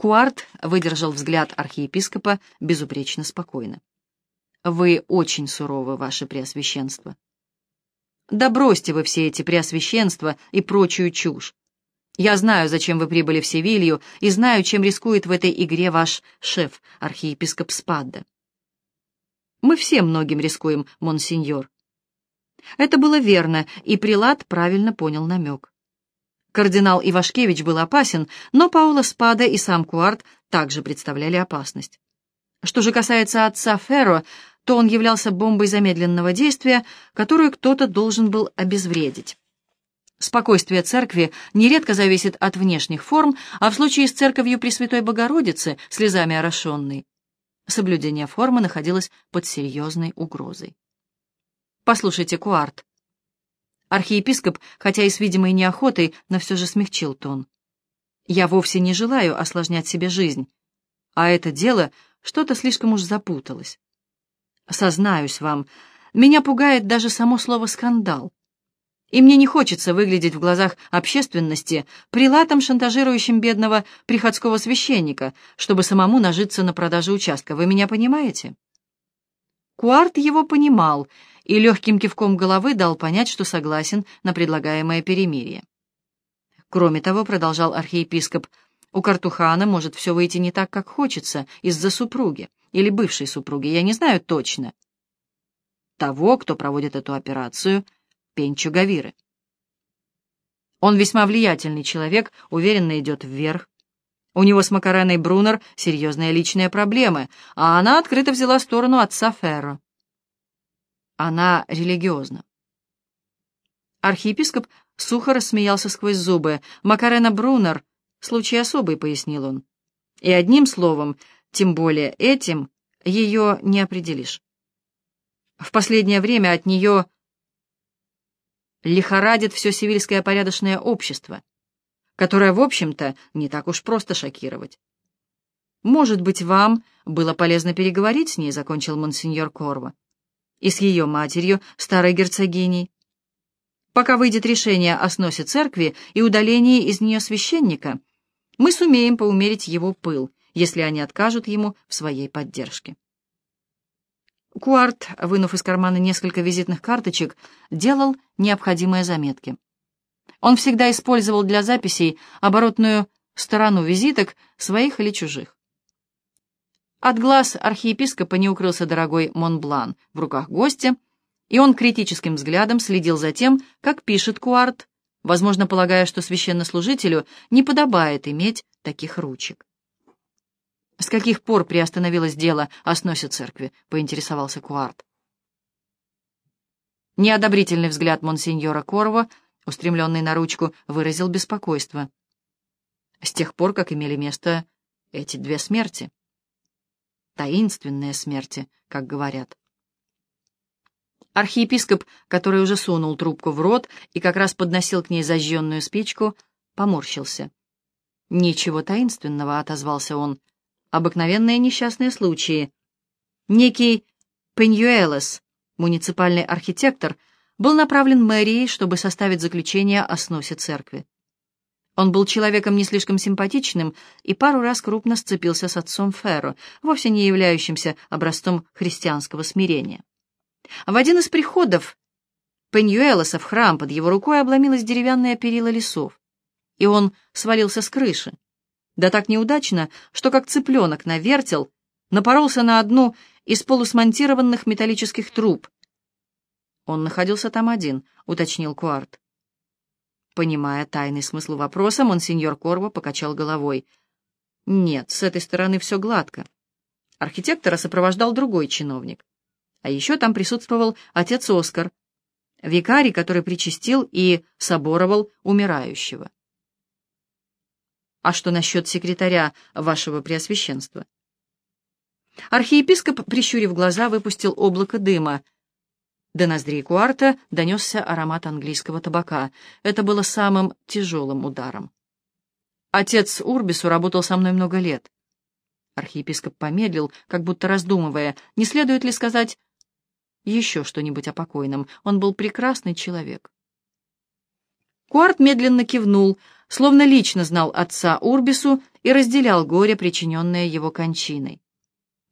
Куарт выдержал взгляд архиепископа безупречно спокойно. «Вы очень суровы, ваше преосвященство». «Да бросьте вы все эти преосвященства и прочую чушь. Я знаю, зачем вы прибыли в Севилью, и знаю, чем рискует в этой игре ваш шеф, архиепископ Спадда. Мы все многим рискуем, монсеньор. Это было верно, и Прилад правильно понял намек. Кардинал Ивашкевич был опасен, но Паула Спада и сам Куарт также представляли опасность. Что же касается отца Ферро, то он являлся бомбой замедленного действия, которую кто-то должен был обезвредить. Спокойствие церкви нередко зависит от внешних форм, а в случае с церковью Пресвятой Богородицы, слезами орошенной, соблюдение формы находилось под серьезной угрозой. «Послушайте, Куарт». Архиепископ, хотя и с видимой неохотой, но все же смягчил тон. «Я вовсе не желаю осложнять себе жизнь, а это дело что-то слишком уж запуталось. Сознаюсь вам, меня пугает даже само слово «скандал». И мне не хочется выглядеть в глазах общественности прилатом, шантажирующим бедного приходского священника, чтобы самому нажиться на продаже участка. Вы меня понимаете? Куарт его понимал и легким кивком головы дал понять, что согласен на предлагаемое перемирие. Кроме того, продолжал архиепископ, у Картухана может все выйти не так, как хочется, из-за супруги или бывшей супруги, я не знаю точно. Того, кто проводит эту операцию — Пенчо Гавиры. Он весьма влиятельный человек, уверенно идет вверх. У него с Макареной Брунер серьезные личные проблемы, а она открыто взяла сторону отца Ферро. Она религиозна. Архиепископ сухо рассмеялся сквозь зубы. Макарена Брунер — случай особый, пояснил он. И одним словом, тем более этим, ее не определишь. В последнее время от нее лихорадит все сивильское порядочное общество, которое, в общем-то, не так уж просто шокировать. «Может быть, вам было полезно переговорить с ней», — закончил монсеньор Корво, «и с ее матерью, старой герцогиней. Пока выйдет решение о сносе церкви и удалении из нее священника, мы сумеем поумерить его пыл, если они откажут ему в своей поддержке». Куарт, вынув из кармана несколько визитных карточек, делал необходимые заметки. Он всегда использовал для записей оборотную сторону визиток, своих или чужих. От глаз архиепископа не укрылся дорогой Монблан в руках гостя, и он критическим взглядом следил за тем, как пишет Куарт, возможно, полагая, что священнослужителю не подобает иметь таких ручек. «С каких пор приостановилось дело о сносе церкви?» — поинтересовался Куарт. Неодобрительный взгляд монсеньора Корво, устремленный на ручку, выразил беспокойство. С тех пор, как имели место эти две смерти. Таинственные смерти, как говорят. Архиепископ, который уже сунул трубку в рот и как раз подносил к ней зажженную спичку, поморщился. «Ничего таинственного», — отозвался он обыкновенные несчастные случаи. Некий Пеньюэлес, муниципальный архитектор, был направлен мэрией, чтобы составить заключение о сносе церкви. Он был человеком не слишком симпатичным и пару раз крупно сцепился с отцом Ферро, вовсе не являющимся образцом христианского смирения. В один из приходов Пеньюэлоса в храм под его рукой обломилась деревянная перила лесов, и он свалился с крыши. Да так неудачно, что как цыпленок на вертел напоролся на одну из полусмонтированных металлических труб. Он находился там один, уточнил Куарт. Понимая тайный смысл вопроса, монсеньор Корво покачал головой. Нет, с этой стороны все гладко. Архитектора сопровождал другой чиновник. А еще там присутствовал отец Оскар, викарий, который причастил и соборовал умирающего. А что насчет секретаря вашего преосвященства? Архиепископ, прищурив глаза, выпустил облако дыма. До ноздрей Куарта донесся аромат английского табака. Это было самым тяжелым ударом. Отец Урбису работал со мной много лет. Архиепископ помедлил, как будто раздумывая, не следует ли сказать еще что-нибудь о покойном. Он был прекрасный человек. Куарт медленно кивнул, словно лично знал отца Урбису и разделял горе, причиненное его кончиной.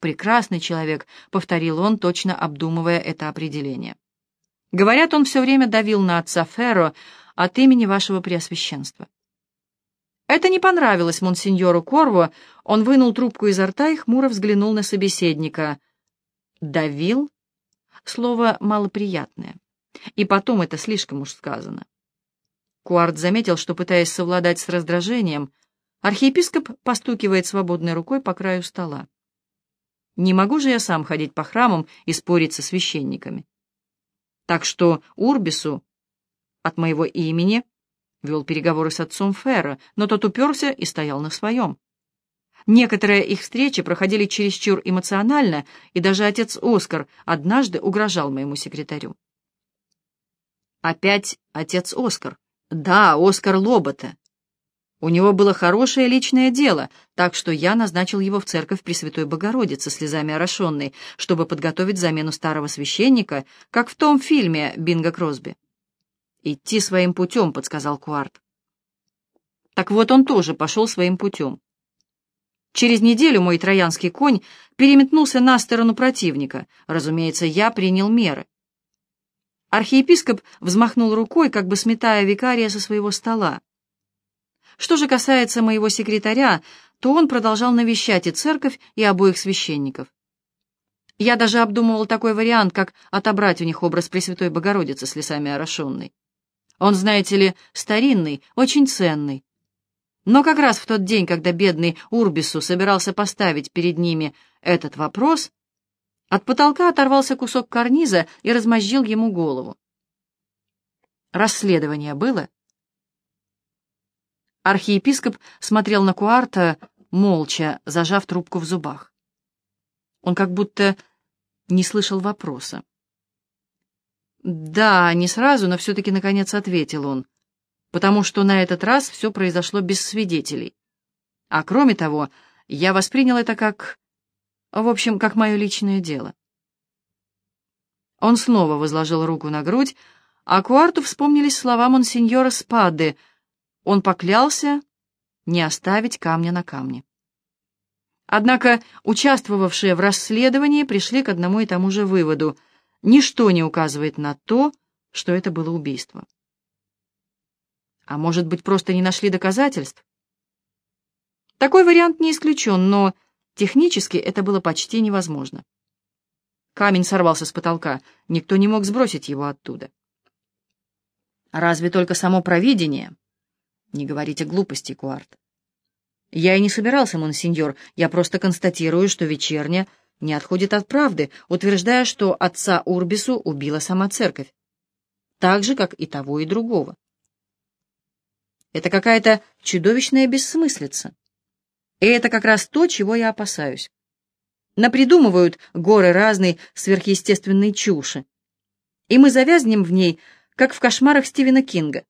«Прекрасный человек», — повторил он, точно обдумывая это определение. «Говорят, он все время давил на отца Ферро от имени вашего Преосвященства». Это не понравилось монсеньору Корво, он вынул трубку изо рта и хмуро взглянул на собеседника. «Давил?» Слово малоприятное. И потом это слишком уж сказано. Куарт заметил, что, пытаясь совладать с раздражением, архиепископ постукивает свободной рукой по краю стола. Не могу же я сам ходить по храмам и спорить со священниками. Так что Урбису от моего имени вел переговоры с отцом Ферра, но тот уперся и стоял на своем. Некоторые их встречи проходили чересчур эмоционально, и даже отец Оскар однажды угрожал моему секретарю. Опять отец Оскар. Да, Оскар Лобота. У него было хорошее личное дело, так что я назначил его в церковь Пресвятой Богородицы, слезами орошенной, чтобы подготовить замену старого священника, как в том фильме Бинго Кросби. «Идти своим путем», — подсказал Куарт. Так вот он тоже пошел своим путем. Через неделю мой троянский конь переметнулся на сторону противника. Разумеется, я принял меры. Архиепископ взмахнул рукой, как бы сметая викария со своего стола. Что же касается моего секретаря, то он продолжал навещать и церковь, и обоих священников. Я даже обдумывал такой вариант, как отобрать у них образ Пресвятой Богородицы с лесами орошенной. Он, знаете ли, старинный, очень ценный. Но как раз в тот день, когда бедный Урбису собирался поставить перед ними этот вопрос, от потолка оторвался кусок карниза и размозжил ему голову. Расследование было? Архиепископ смотрел на Куарта, молча, зажав трубку в зубах. Он как будто не слышал вопроса. «Да, не сразу, но все-таки наконец ответил он, потому что на этот раз все произошло без свидетелей. А кроме того, я воспринял это как... В общем, как мое личное дело». Он снова возложил руку на грудь, а Куарту вспомнились слова монсеньора Спады — он поклялся не оставить камня на камне. Однако участвовавшие в расследовании пришли к одному и тому же выводу. Ничто не указывает на то, что это было убийство. А может быть, просто не нашли доказательств? Такой вариант не исключен, но технически это было почти невозможно. Камень сорвался с потолка, никто не мог сбросить его оттуда. Разве только само провидение не говорите глупости, Куарт. Я и не собирался, монсеньор, я просто констатирую, что вечерня не отходит от правды, утверждая, что отца Урбису убила сама церковь. Так же, как и того, и другого. Это какая-то чудовищная бессмыслица. И это как раз то, чего я опасаюсь. Напридумывают горы разной сверхъестественной чуши. И мы завязнем в ней, как в кошмарах Стивена Кинга.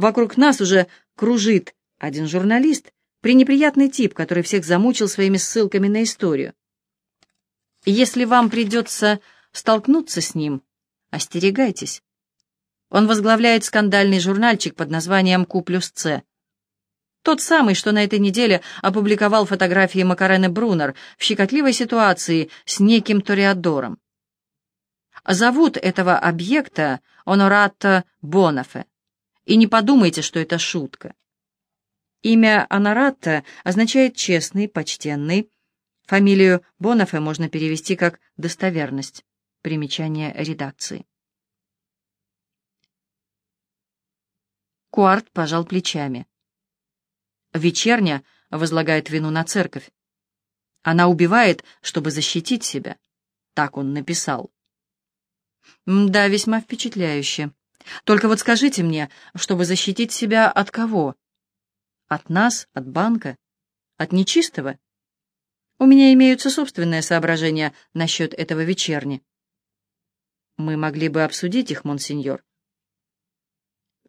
Вокруг нас уже кружит один журналист, пренеприятный тип, который всех замучил своими ссылками на историю. Если вам придется столкнуться с ним, остерегайтесь. Он возглавляет скандальный журнальчик под названием «Q плюс С». Тот самый, что на этой неделе опубликовал фотографии Макарены Брунер в щекотливой ситуации с неким Ториадором. Зовут этого объекта Оноратто Бонафе. И не подумайте, что это шутка. Имя Анаратта означает «честный», «почтенный». Фамилию Бонафе можно перевести как «достоверность». Примечание редакции. Куарт пожал плечами. Вечерня возлагает вину на церковь. Она убивает, чтобы защитить себя. Так он написал. Да, весьма впечатляюще. Только вот скажите мне, чтобы защитить себя от кого? От нас, от банка, от нечистого? У меня имеются собственные соображения насчет этого вечерни. Мы могли бы обсудить их, монсеньор.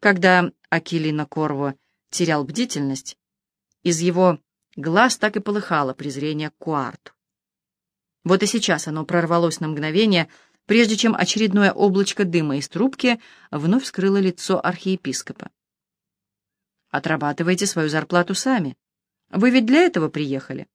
Когда Акилина Корво терял бдительность, из его глаз так и полыхало презрение к Куарту. Вот и сейчас оно прорвалось на мгновение, прежде чем очередное облачко дыма из трубки вновь скрыло лицо архиепископа. «Отрабатывайте свою зарплату сами. Вы ведь для этого приехали?»